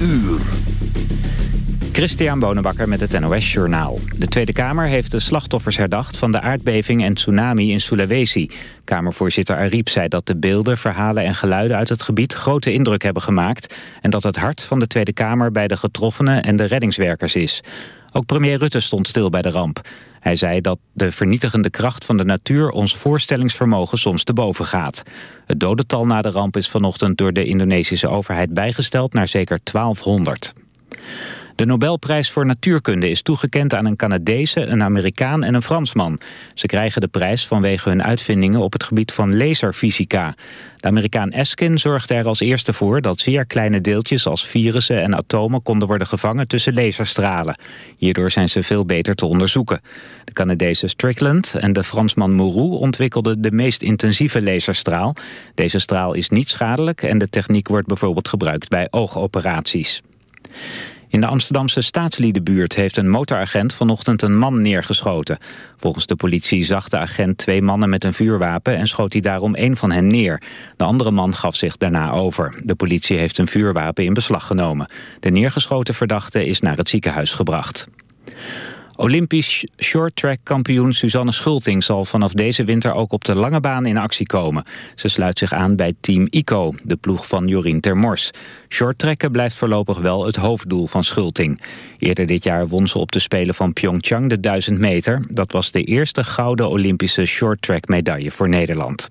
uur. Christian Bonenbakker met het NOS Journaal. De Tweede Kamer heeft de slachtoffers herdacht van de aardbeving en tsunami in Sulawesi. Kamervoorzitter Ariep zei dat de beelden, verhalen en geluiden uit het gebied grote indruk hebben gemaakt... en dat het hart van de Tweede Kamer bij de getroffenen en de reddingswerkers is. Ook premier Rutte stond stil bij de ramp. Hij zei dat de vernietigende kracht van de natuur ons voorstellingsvermogen soms te boven gaat. Het dodental na de ramp is vanochtend door de Indonesische overheid bijgesteld naar zeker 1200. De Nobelprijs voor Natuurkunde is toegekend aan een Canadese, een Amerikaan en een Fransman. Ze krijgen de prijs vanwege hun uitvindingen op het gebied van laserfysica. De Amerikaan Eskin zorgde er als eerste voor dat zeer kleine deeltjes als virussen en atomen konden worden gevangen tussen laserstralen. Hierdoor zijn ze veel beter te onderzoeken. De Canadese Strickland en de Fransman Mourou ontwikkelden de meest intensieve laserstraal. Deze straal is niet schadelijk en de techniek wordt bijvoorbeeld gebruikt bij oogoperaties. In de Amsterdamse staatsliedenbuurt heeft een motoragent vanochtend een man neergeschoten. Volgens de politie zag de agent twee mannen met een vuurwapen en schoot hij daarom één van hen neer. De andere man gaf zich daarna over. De politie heeft een vuurwapen in beslag genomen. De neergeschoten verdachte is naar het ziekenhuis gebracht. Olympisch shorttrack kampioen Suzanne Schulting zal vanaf deze winter ook op de lange baan in actie komen. Ze sluit zich aan bij Team ICO, de ploeg van Jorien Termors. Shorttracken blijft voorlopig wel het hoofddoel van Schulting. Eerder dit jaar won ze op de Spelen van Pyeongchang de 1000 meter. Dat was de eerste gouden Olympische shorttrack medaille voor Nederland.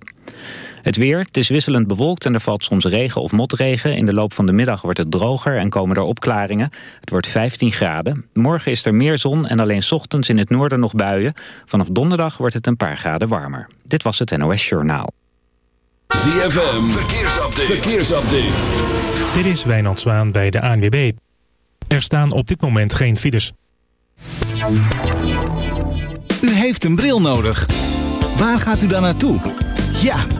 Het weer, het is wisselend bewolkt en er valt soms regen of motregen. In de loop van de middag wordt het droger en komen er opklaringen. Het wordt 15 graden. Morgen is er meer zon en alleen ochtends in het noorden nog buien. Vanaf donderdag wordt het een paar graden warmer. Dit was het NOS Journaal. ZFM, verkeersupdate. verkeersupdate. Dit is Wijnand Zwaan bij de ANWB. Er staan op dit moment geen files. U heeft een bril nodig. Waar gaat u dan naartoe? Ja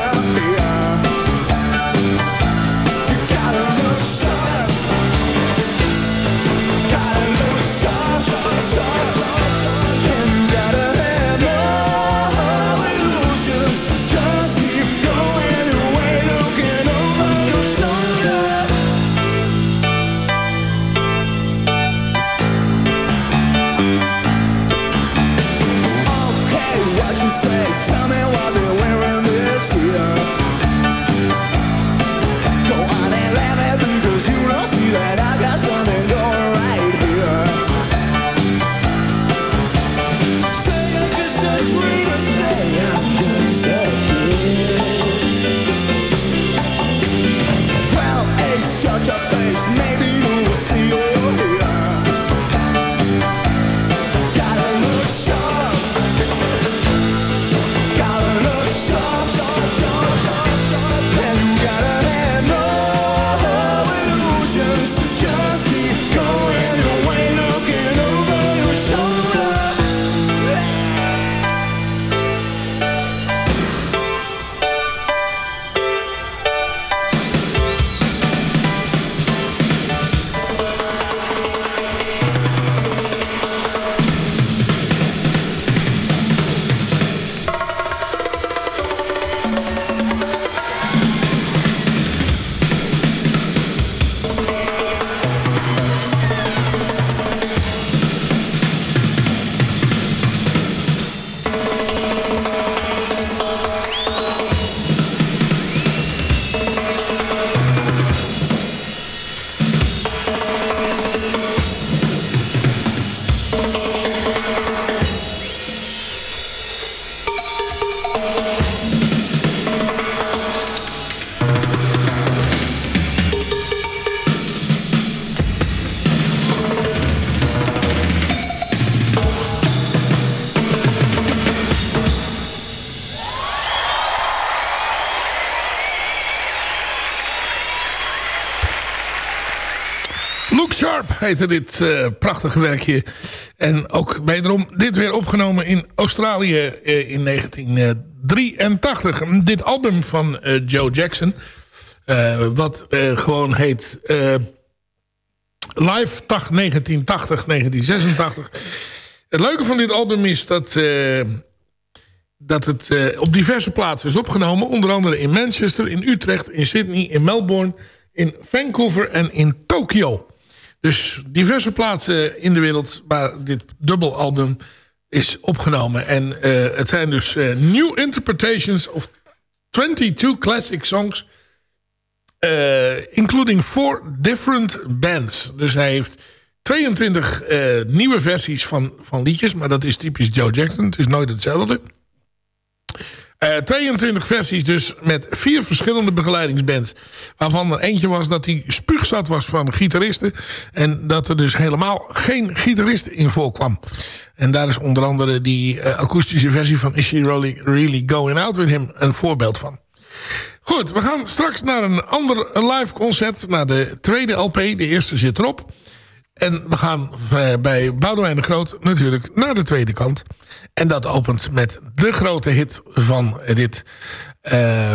heette dit eh, prachtige werkje. En ook wederom dit weer opgenomen in Australië eh, in 1983. Dit album van eh, Joe Jackson. wat gewoon heet Live Tag 1980, 1986. Het leuke van dit album is dat, dat het op diverse plaatsen is opgenomen. Onder andere in Manchester, in Utrecht, in Sydney, in Melbourne, in Vancouver en in Tokio. Dus diverse plaatsen in de wereld waar dit dubbelalbum is opgenomen. En eh, het zijn dus eh, new interpretations of 22 classic songs... eh, including four different bands. Dus hij heeft 22 eh, nieuwe versies van, van liedjes. Maar dat is typisch Joe Jackson. Het is nooit hetzelfde. Eh, 22 versies dus met vier verschillende begeleidingsbands. Waarvan er eentje was dat hij spuugzat was van gitaristen. En dat er dus helemaal geen gitarist in voorkwam. En daar is onder andere die eh, akoestische versie van Is She Really, really Going Out With Him een voorbeeld van. Goed, we gaan straks naar een ander live concert. Naar de tweede LP. De eerste zit erop. En we gaan eh, bij Boudewijn de Groot natuurlijk naar de tweede kant. En dat opent met de grote hit van dit, eh,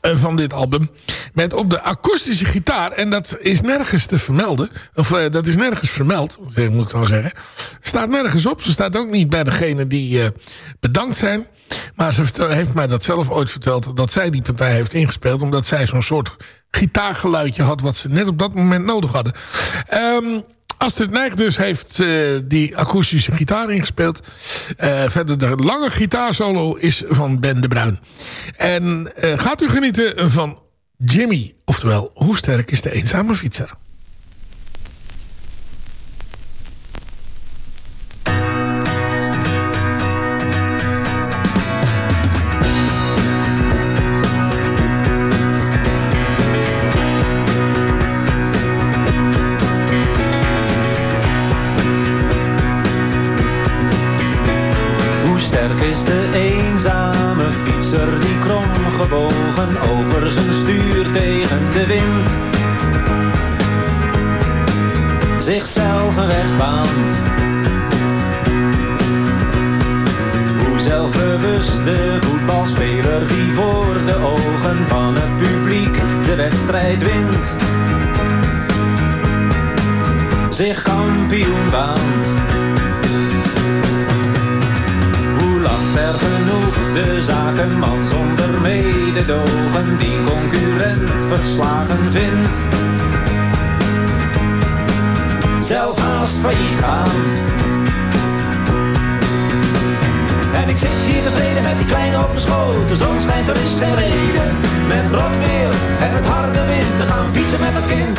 van dit album. Met op de akoestische gitaar. En dat is nergens te vermelden. Of eh, dat is nergens vermeld, eh, moet ik dan zeggen. Staat nergens op. Ze staat ook niet bij degene die eh, bedankt zijn. Maar ze heeft mij dat zelf ooit verteld. Dat zij die partij heeft ingespeeld. Omdat zij zo'n soort gitaargeluidje had. Wat ze net op dat moment nodig hadden. Ehm Astrid Nijg dus heeft eh, die akoestische gitaar ingespeeld. Eh, verder de lange gitaarsolo is van Ben de Bruin. En eh, gaat u genieten van Jimmy. Oftewel, hoe sterk is de eenzame fietser? Zich kampioen baant. Hoe lacht ver genoeg de zakenman zonder mededogen die concurrent verslagen vindt. Zelf haast failliet gaand. En ik zit hier tevreden met die kleine op mijn schoot. De zon schijnt, er is geen reden. Met rot weer en het harde wind te gaan fietsen met het kind.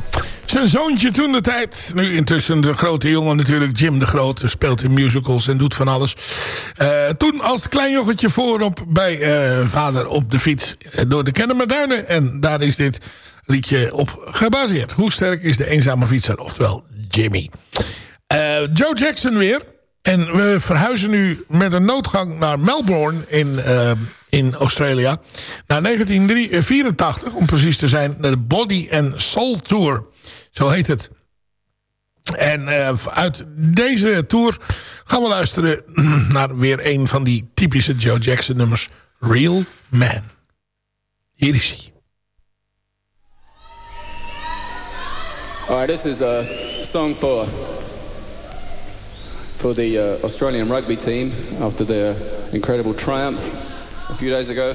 Zijn zoontje toen de tijd. Nu intussen de grote jongen natuurlijk. Jim de Groot. Speelt in musicals en doet van alles. Eh, toen als klein jochetje voorop bij eh, vader op de fiets eh, door de Kennemerduinen. En daar is dit liedje op gebaseerd. Hoe sterk is de eenzame fietser? Oftewel Jimmy. Joe Jackson weer. En we verhuizen nu met een noodgang naar Melbourne in, eh, in Australia. Naar 1984, om precies te zijn. De Body and Soul Tour. Zo heet het. En eh, uit deze tour gaan we luisteren naar weer een van die typische Joe Jackson nummers. Real Man. Hier is hij. All right, this is a song for for the uh, Australian rugby team after their incredible triumph a few days ago,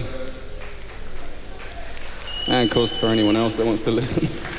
and of course for anyone else that wants to listen.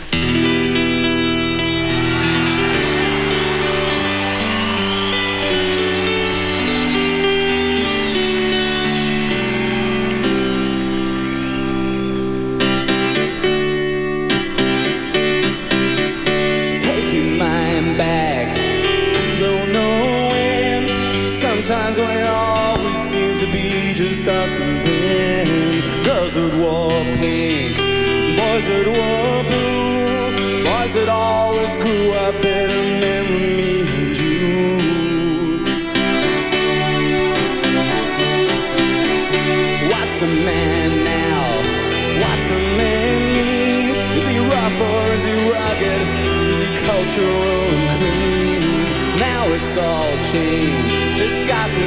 All changed. It's got to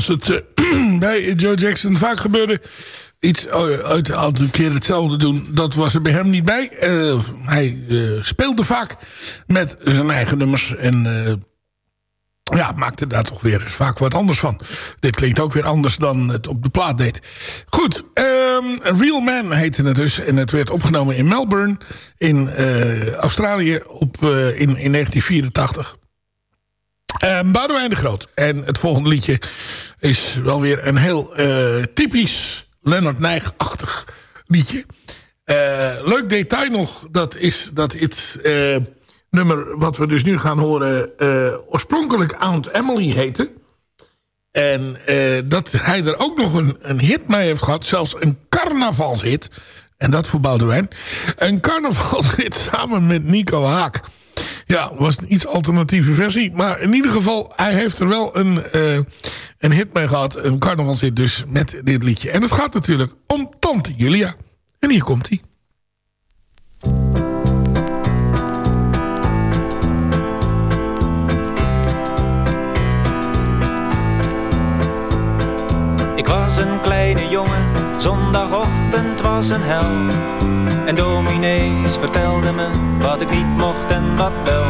Zoals het eh, bij Joe Jackson vaak gebeurde... iets eh, uit een keer hetzelfde doen. Dat was er bij hem niet bij. Eh, hij eh, speelde vaak met zijn eigen nummers. En ja, maakte daar toch weer eens vaak wat anders van. Dit klinkt ook weer anders dan het op de plaat deed. Goed, ehm, Real Man heette het dus. En het werd opgenomen in Melbourne in Australië op, in 1984. Boudewijn de Groot. En het volgende liedje is wel weer een heel eh, typisch Leonard Nijg-achtig liedje. Eh, leuk detail nog, dat is dat het eh, nummer wat we dus nu gaan horen... oorspronkelijk Aunt Emily heette. En dat hij er ook nog een, een hit mee heeft gehad. Zelfs een carnavalshit. En dat voor Boudewijn. Een carnavalshit samen met Nico Haak. Ja, was een iets alternatieve versie. Maar in ieder geval, hij heeft er wel een, eh, een hit mee gehad. Een carnavalshit dus met dit liedje. En het gaat natuurlijk om Tante Julia. En hier komt hij. Ik was een kleine jongen, zondagochtend was een hel. En dominees vertelde me wat ik niet mocht en wat wel.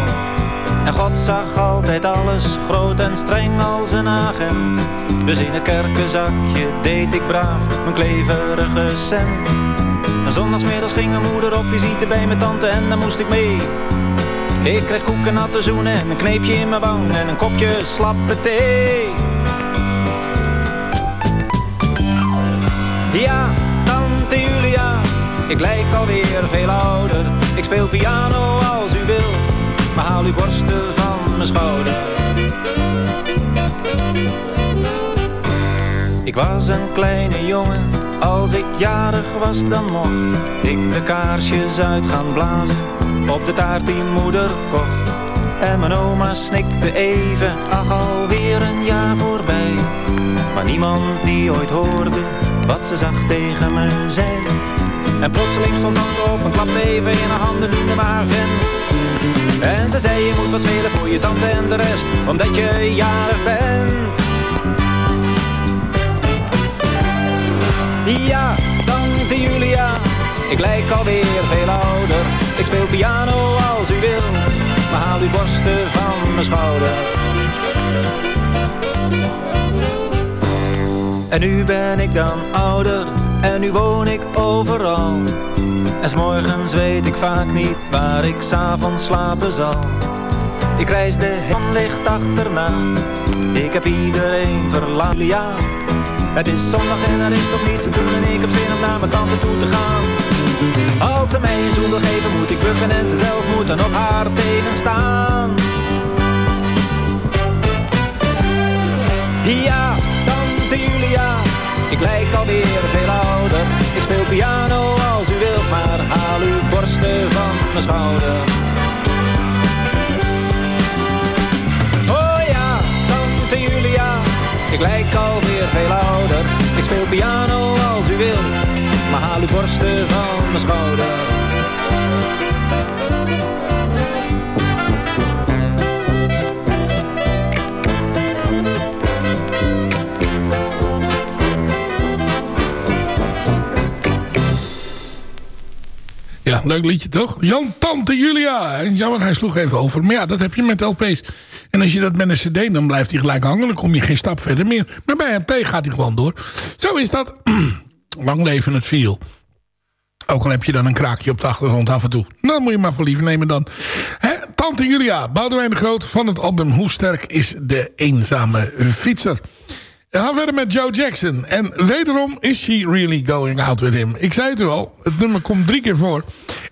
En God zag altijd alles, groot en streng als een agent. Dus in het kerkenzakje deed ik braaf mijn kleverige cent. En zondagsmiddags ging mijn moeder op visite bij mijn tante en daar moest ik mee. Ik kreeg koeken natte zoenen en een kneepje in mijn wang en een kopje slappe thee. Ja, ik lijk alweer veel ouder. Ik speel piano als u wilt, maar haal uw borsten van mijn schouder. Ik was een kleine jongen, als ik jarig was dan mocht ik de kaarsjes uit gaan blazen op de taart die moeder kocht. En mijn oma snikte even, ach alweer een jaar voorbij. Maar niemand die ooit hoorde wat ze zag tegen me zei. En plotseling stond tante op en klapte even in haar handen in de wagen. En ze zei je moet wat spelen voor je tante en de rest, omdat je jarig bent. Ja, tante Julia, ik lijk alweer veel ouder. Ik speel piano als u wil, maar haal uw borsten van mijn schouder. En nu ben ik dan ouder en nu woon ik overal. En 's morgens weet ik vaak niet waar ik s'avonds slapen zal. Ik reis de licht achterna, ik heb iedereen verlaten, ja. Het is zondag en er is toch niets te doen en ik heb zin om naar mijn tante toe te gaan. Als ze mij een zoen wil geven moet ik bukken en ze zelf moet op haar tegenstaan. Ja, tante Julia, ik lijk alweer veel ouder. Ik speel piano als u wilt, maar haal uw borsten van mijn schouder. Oh ja, tante Julia, ik lijk alweer veel ouder. Ik speel piano als u wilt, maar haal uw borsten van mijn schouder. Leuk liedje toch? Jan Tante Julia. Jammer, hij sloeg even over. Maar ja, dat heb je met LP's. En als je dat met een cd, dan blijft hij gelijk hangen. Dan kom je geen stap verder meer. Maar bij LP gaat hij gewoon door. Zo is dat. Lang leven het viel. Ook al heb je dan een kraakje op de achtergrond af en toe. Nou, moet je maar voor lief nemen dan. Hè, Tante Julia, Boudewijn de Groot van het album Hoe Sterk is de Eenzame Fietser. We verder met Joe Jackson. En wederom is she really going out with him. Ik zei het al, het nummer komt drie keer voor.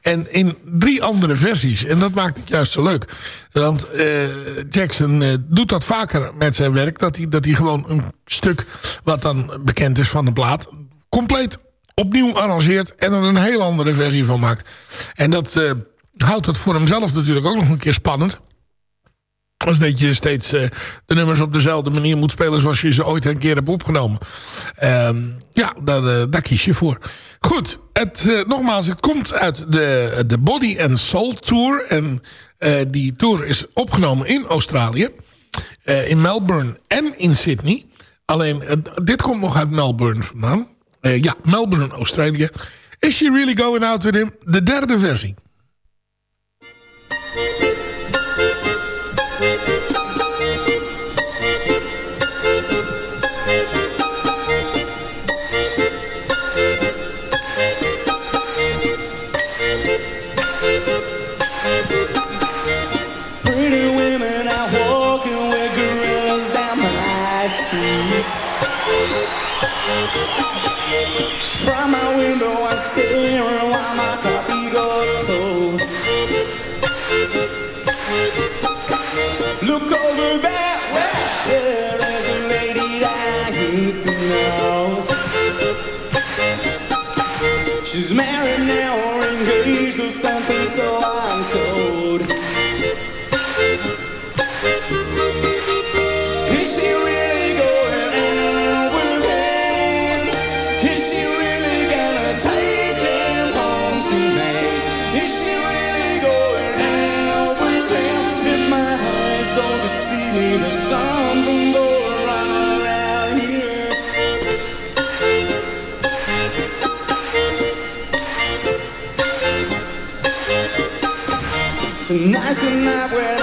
En in drie andere versies. En dat maakt het juist zo leuk. Want eh, Jackson eh, doet dat vaker met zijn werk. Dat hij, dat hij gewoon een stuk wat dan bekend is van de plaat... compleet opnieuw arrangeert en er een heel andere versie van maakt. En dat eh, houdt het voor hemzelf natuurlijk ook nog een keer spannend. Als dat je steeds eh, de nummers op dezelfde manier moet spelen... zoals je ze ooit een keer hebt opgenomen. Ehm, ja, daar, eh, daar kies je voor. Goed, het, eh, nogmaals, het komt uit de, de Body and Soul Tour. En die tour is opgenomen in Australië. in Melbourne en in Sydney. Alleen, dit komt nog uit Melbourne vandaan. Ja, Melbourne, Australië. Is She Really Going Out With Him? De derde versie. So I'm told. Tonight's the night when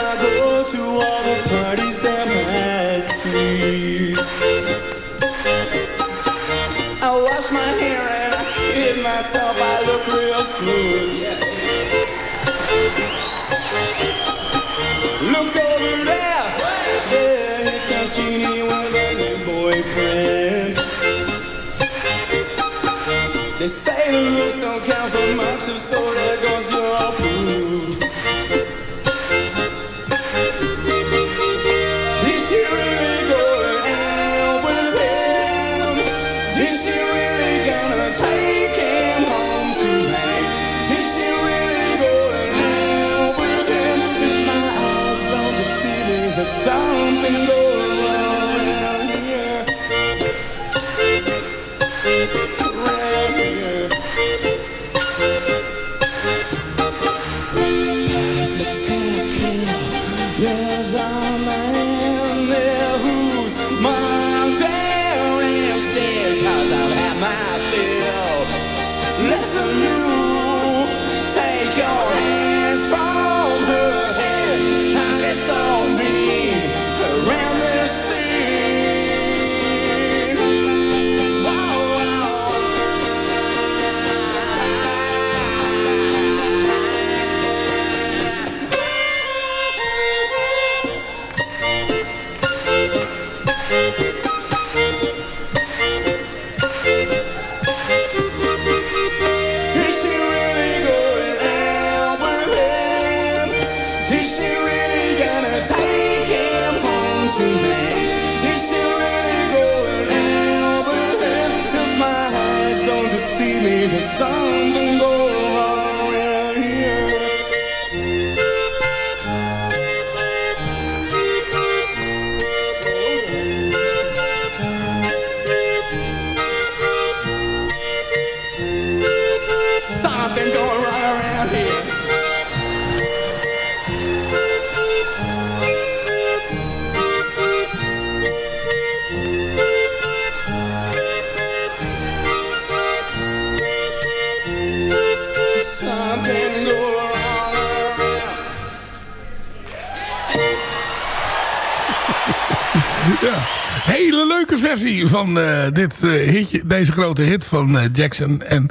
van eh, dit, eh, hitje, deze grote hit van eh, Jackson. En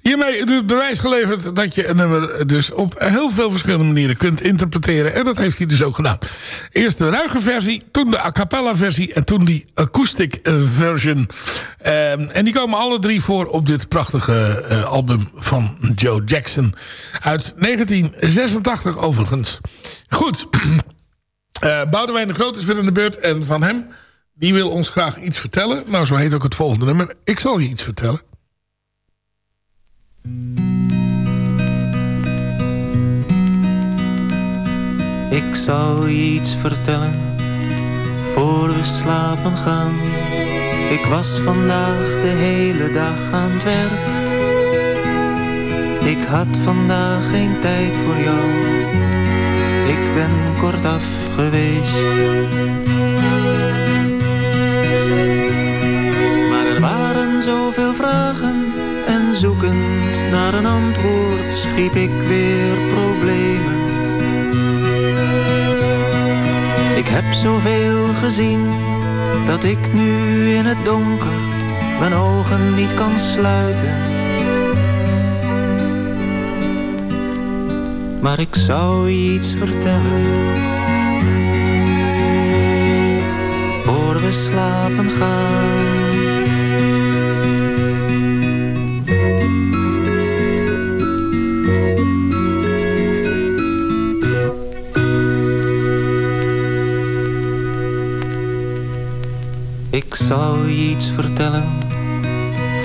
hiermee het bewijs geleverd dat je een nummer dus op heel veel verschillende manieren kunt interpreteren. En dat heeft hij dus ook gedaan. Eerst de ruige versie, toen de a cappella versie en toen die acoustic version. Ehm, en die komen alle drie voor op dit prachtige album van Joe Jackson. Uit 1986 overigens. Goed. Eh Boudewijn de Groot is weer in de beurt. En van hem, die wil ons graag iets vertellen. Nou, zo heet ook het volgende nummer. Ik zal je iets vertellen. Ik zal je iets vertellen voor we slapen gaan. Ik was vandaag de hele dag aan het werk. Ik had vandaag geen tijd voor jou. Ik ben kortaf geweest. Naar een antwoord schiep ik weer problemen. Ik heb zoveel gezien dat ik nu in het donker mijn ogen niet kan sluiten. Maar ik zou iets vertellen voor we slapen gaan. Zal je iets vertellen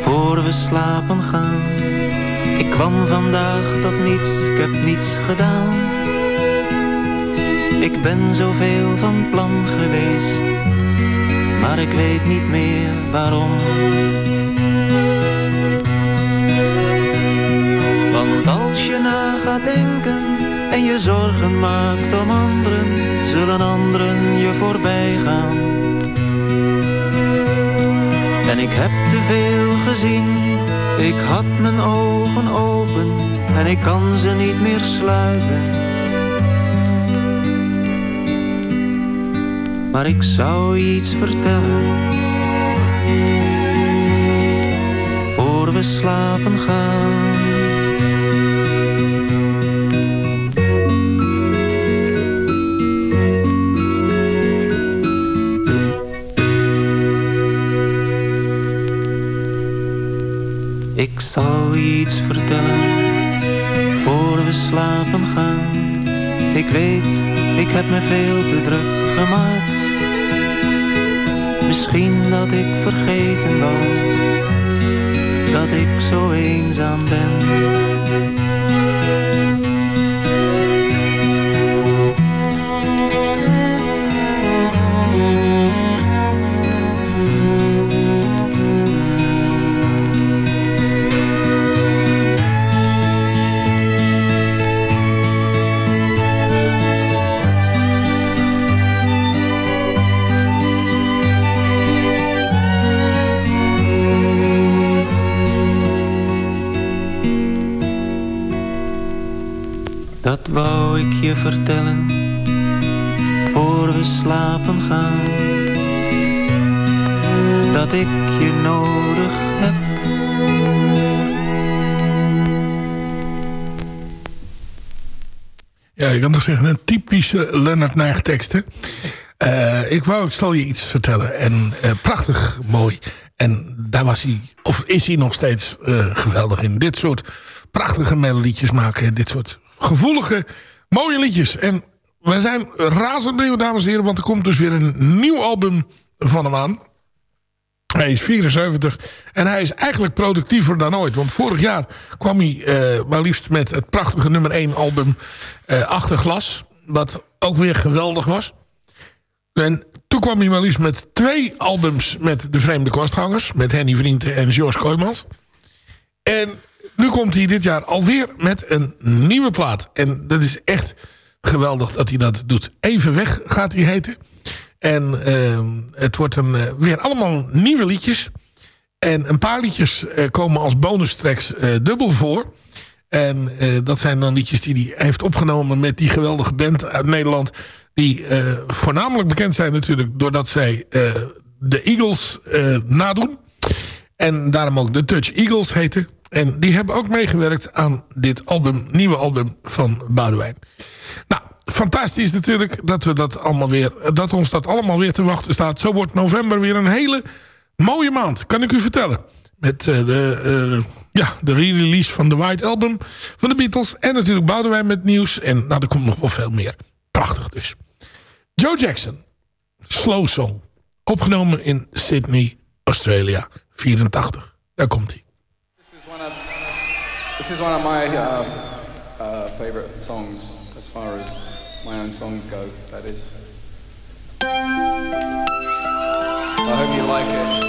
voor we slapen gaan. Ik kwam vandaag tot niets, ik heb niets gedaan. Ik ben zoveel van plan geweest, maar ik weet niet meer waarom. Want als je na gaat denken en je zorgen maakt om anderen, zullen anderen je voorbij gaan. En ik heb te veel gezien, ik had mijn ogen open en ik kan ze niet meer sluiten. Maar ik zou iets vertellen, voor we slapen gaan. Zal iets vertellen, voor we slapen gaan. Ik weet, ik heb me veel te druk gemaakt. Misschien dat ik vergeten wou, dat ik zo eenzaam ben. Dat wou ik je vertellen, voor we slapen gaan. Dat ik je nodig heb. Ja, je kan toch zeggen, een typische Leonard Nijg tekst? Eh, ik wou, ik zal je iets vertellen. En eh, prachtig mooi. En daar was hij, of is hij nog steeds eh, geweldig in. Dit soort prachtige melodietjes maken. Dit soort gevoelige, mooie liedjes. En we zijn razend benieuwd, dames en heren. Want er komt dus weer een nieuw album van hem aan. Hij is 74 en hij is eigenlijk productiever dan ooit. Want vorig jaar kwam hij eh, maar liefst met het prachtige nummer 1 album eh Achter Glas. Wat ook weer geweldig was. En toen kwam hij maar liefst met twee albums met de Vreemde Kostgangers. Met Henny Vrienden en George Kooijmans. En nu komt hij dit jaar alweer met een nieuwe plaat. En dat is echt geweldig dat hij dat doet. Even weg gaat hij heten. En uh, het wordt een, uh, weer allemaal nieuwe liedjes. En een paar liedjes uh, komen als bonus tracks dubbel voor. En dat zijn dan liedjes die hij heeft opgenomen met die geweldige band uit Nederland. Die voornamelijk bekend zijn natuurlijk doordat zij de Eagles nadoen. En daarom ook de Touch Eagles heten. En die hebben ook meegewerkt aan dit album, nieuwe album van Boudewijn. Nou, fantastisch natuurlijk dat, we dat, allemaal weer, dat ons dat allemaal weer te wachten staat. Zo wordt november weer een hele mooie maand, kan ik u vertellen. Met uh, de, uh, ja, de re-release van de White Album van de Beatles. En natuurlijk Boudewijn met nieuws. En nou, er komt nog wel veel meer. Prachtig dus. Joe Jackson, Slow Song. Opgenomen in Sydney, Australia, 84. Daar komt hij. This is one of my uh, uh, favorite songs as far as my own songs go, that is. So I hope you like it.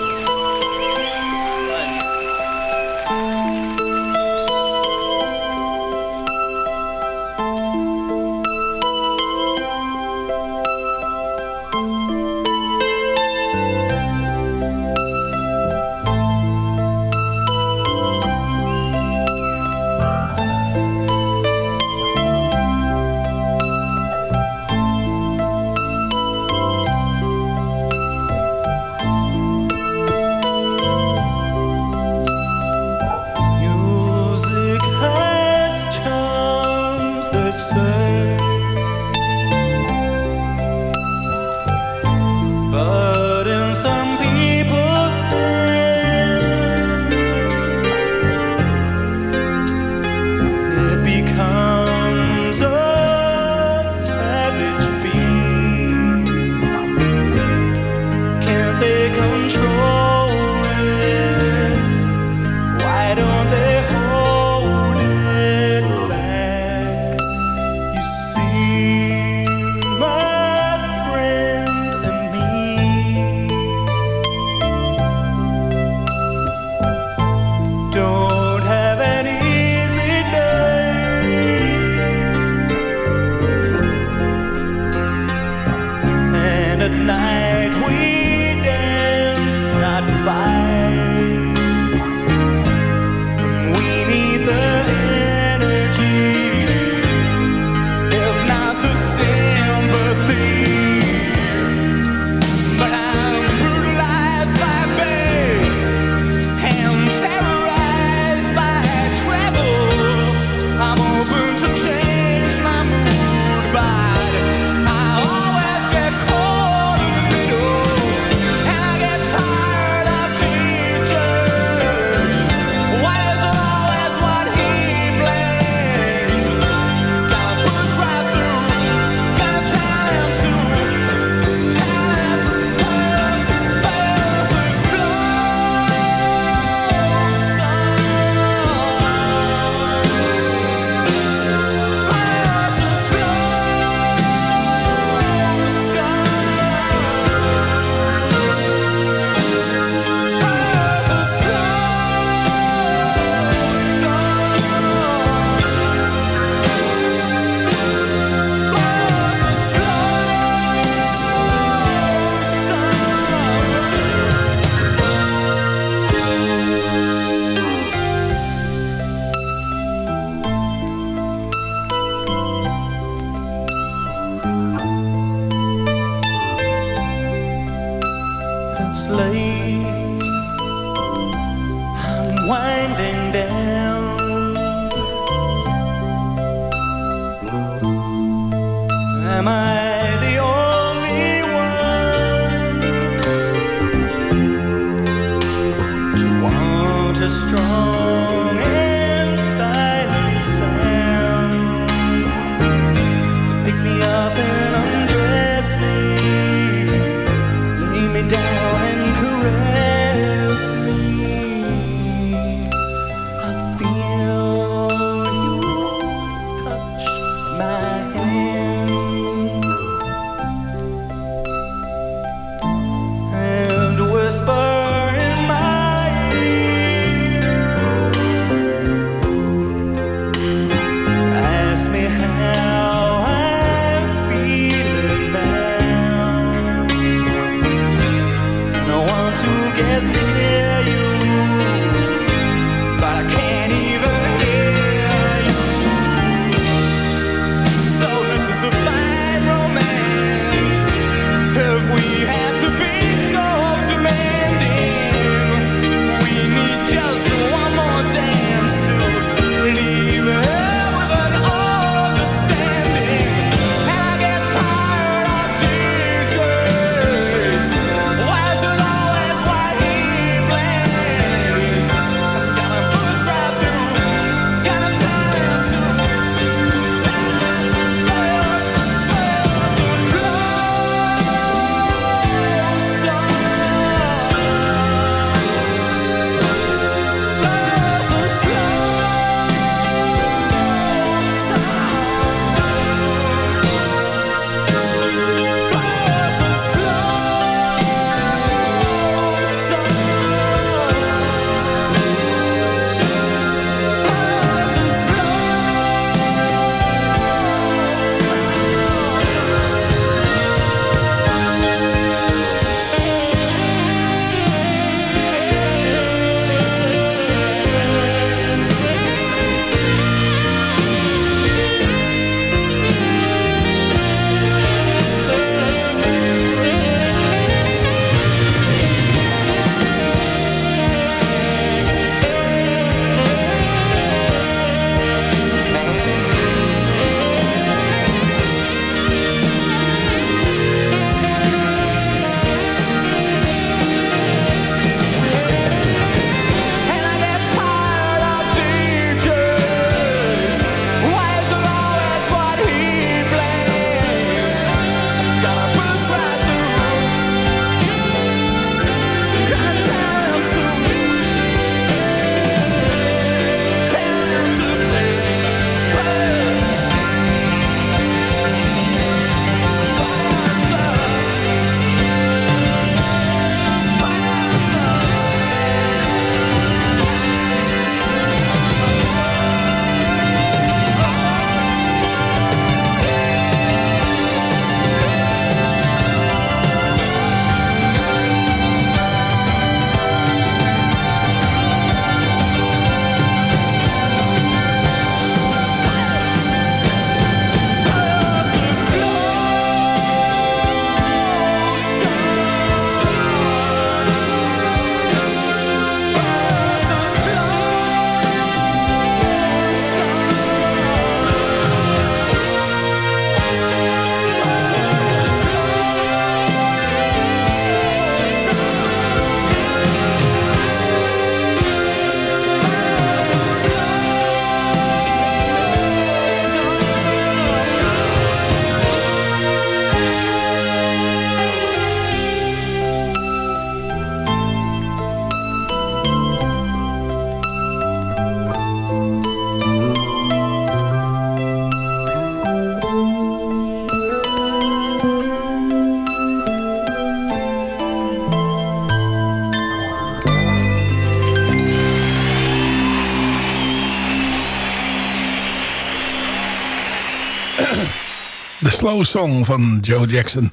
Slow Song van Joe Jackson.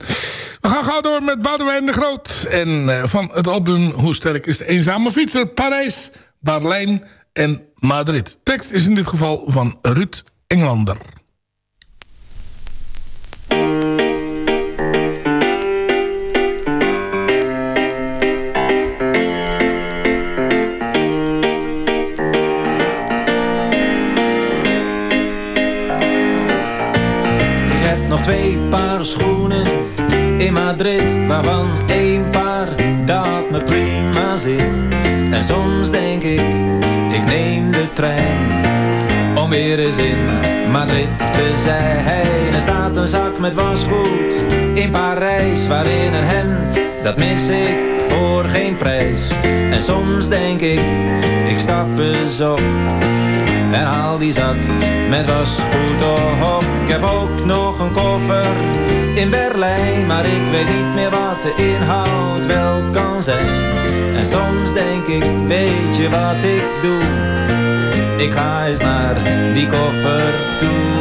We gaan gauw door met Boudewijn de Groot. En eh, van het album Hoe Sterk is de Eenzame Fietser? Parijs, Berlijn en Madrid. Tekst is in dit geval van Ruud Englander. Madrid, waarvan één paar dat me prima zit. En soms denk ik, ik neem de trein om weer eens in Madrid te zijn. Er staat een zak met wasgoed in Parijs, waarin een hemd, dat mis ik voor geen prijs. En soms denk ik, ik stap eens op en haal die zak met wasgoed op. Ik heb ook nog een koffer in Berlijn, maar ik weet niet meer wat de inhoud wel kan zijn. En soms denk ik, weet je wat ik doe? Ik ga eens naar die koffer toe.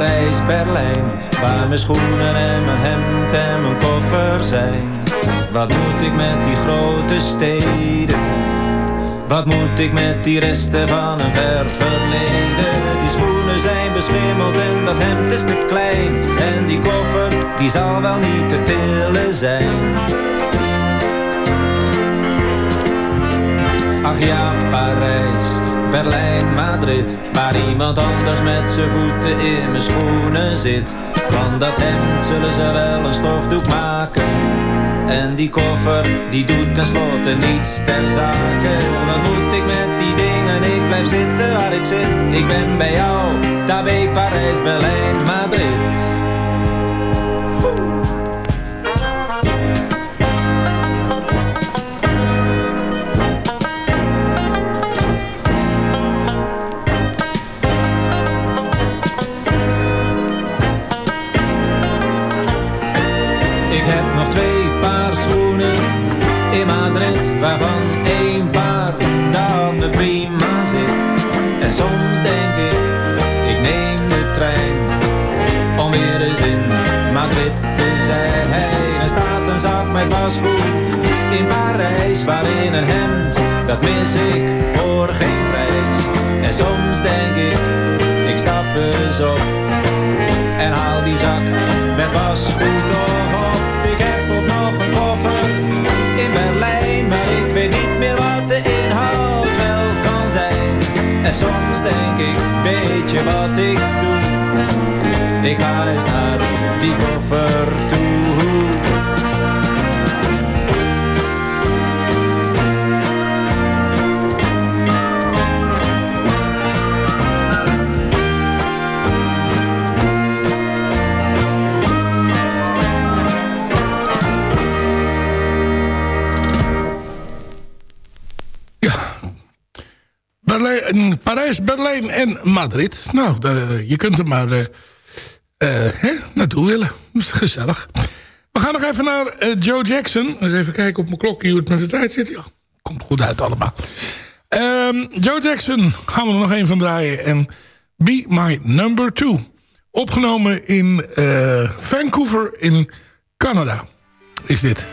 Parijs, Berlijn Waar mijn schoenen en mijn hemd en mijn koffer zijn Wat moet ik met die grote steden? Wat moet ik met die resten van een ver verleden? Die schoenen zijn beschimmeld en dat hemd is te klein En die koffer, die zal wel niet te tillen zijn Ach ja, Parijs, Berlijn, Madrid Waar iemand anders met zijn voeten in mijn schoenen zit. Van dat hemd zullen ze wel een stofdoek maken. En die koffer, die doet tenslotte niets ter zake. Wat moet ik met die dingen? Ik blijf zitten waar ik zit. Ik ben bij jou, daar bij Parijs, Berlijn, Madrid weer eens in zijn. Er staat een zak met wasgoed in Parijs, waarin een hemd, dat mis ik voor geen prijs. En soms denk ik, ik stap eens op en haal die zak met wasgoed op. Ik heb ook nog een koffer in Berlijn, maar ik weet niet meer wat de inhoud wel kan zijn. En soms denk ik, weet je wat ik doe? Ik ga eens naar die koffer toe. Berlijn, Parijs, Berlijn en Madrid. Nou, je kunt er maar eh, hè, naartoe willen. Dat is gezellig. We gaan nog even naar eh, Joe Jackson. Eens even kijken op mijn klokje hoe het met de tijd zit. Ja, komt goed uit allemaal. Ehm, Joe Jackson gaan we er nog één van draaien. En Be My Number Two. Opgenomen in eh, Vancouver in Canada. Is dit.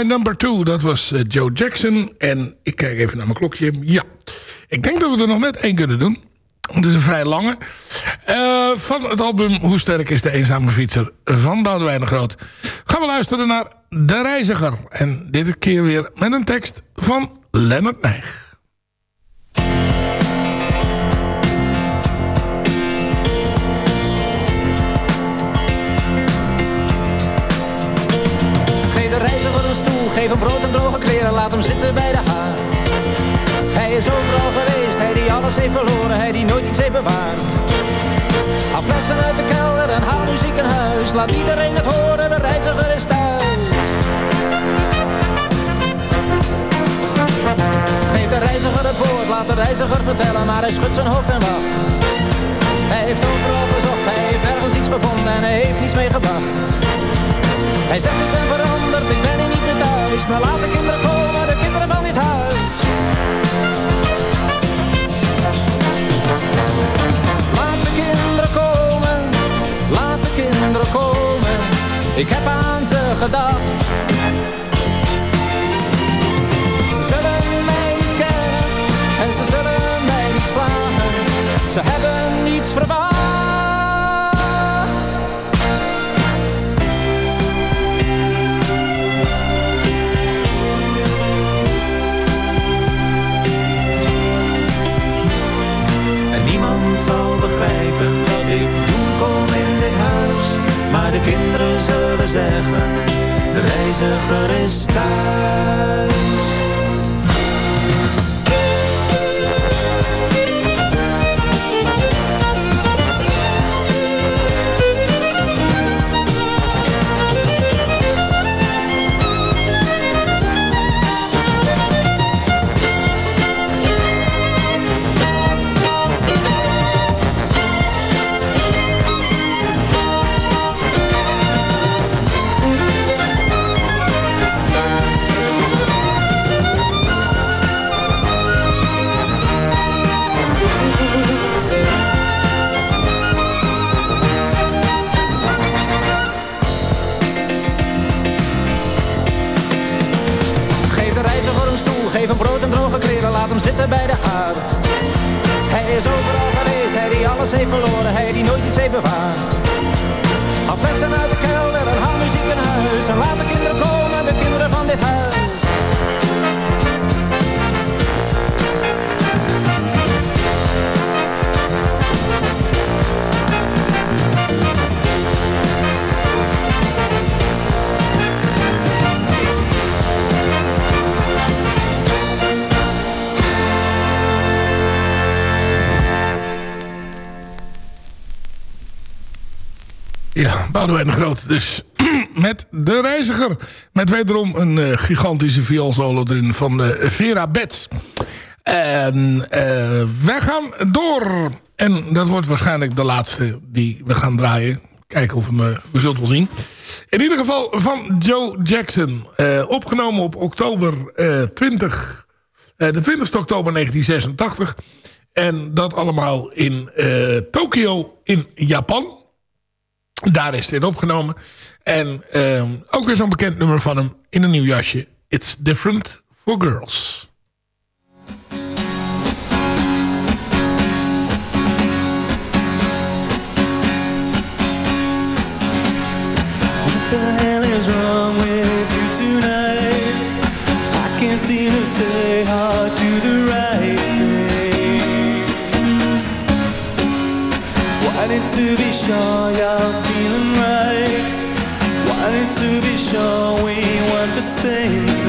My Number Two. Dat was eh, Joe Jackson. En ik kijk even naar mijn klokje. Ja, ik denk dat we er nog net één kunnen doen. Het is een vrij lange. Eh, van het album Hoe sterk is de eenzame fietser van Boudewijn de Groot. Gaan we luisteren naar De Reiziger. En dit keer weer met een tekst van Leonard Nijg. Geef hem brood en droge kleren, laat hem zitten bij de haard. Hij is overal geweest, hij die alles heeft verloren, hij die nooit iets heeft bewaard. Haal flessen uit de kelder en haal muziek in huis, laat iedereen het horen, de reiziger is thuis. Geef de reiziger het woord, laat de reiziger vertellen, maar hij schudt zijn hoofd en wacht. Hij heeft overal gezocht, hij heeft nergens iets gevonden en hij heeft niets meegebracht. Hij zegt ik ben veranderd, ik ben niet Maar laat de kinderen komen, de kinderen van dit huis. Laat de kinderen komen, laat de kinderen komen. Ik heb aan ze gedacht. Ze zullen mij niet kennen en ze zullen mij niet slagen. Ze hebben niets verwacht Boudewijn de Groot. Dus met De Reiziger. Met wederom een eh, gigantische vioolsolo erin van eh, Vera Betts. En eh, wij gaan door. En dat wordt waarschijnlijk de laatste die we gaan draaien. Kijken of we eh, we zult wel zien. In ieder geval van Joe Jackson. Opgenomen op oktober eh 20... eh, de 20 oktober 1986. En dat allemaal in Tokio in Japan. Daar is dit opgenomen. En ehm, ook weer zo'n bekend nummer van hem in een nieuw jasje. It's Different for Girls. Wrong with you tonight? I can't seem to say how to the right Wanted to be sure you're feeling right. Wanted to be sure we want the same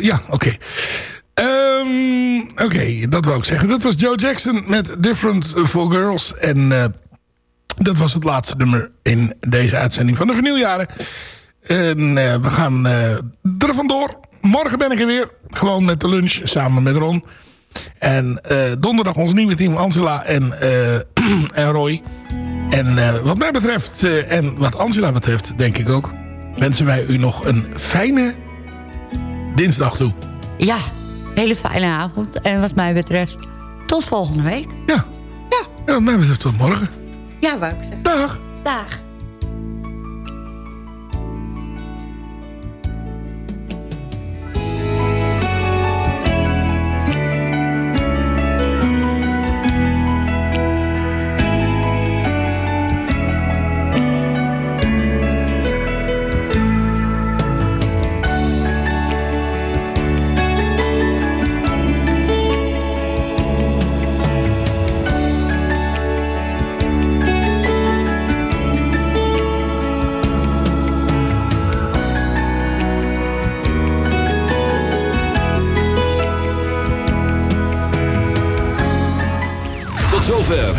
ja, oké. Ehm, oké, dat wou ik zeggen. Dat was Joe Jackson met Different for Girls. En eh, dat was het laatste nummer in deze uitzending van de vernieuwjaren. En eh, we gaan eh, er vandoor. Morgen ben ik er weer. Gewoon met de lunch samen met Ron. En donderdag ons nieuwe team Angela en, en Roy. En wat mij betreft en wat Angela betreft denk ik ook... wensen wij u nog een fijne dinsdag toe. Ja, hele fijne avond. En wat mij betreft, tot volgende week. Ja. Ja. En wat mij betreft tot morgen. Ja, wou ik zeggen. Dag. Dag.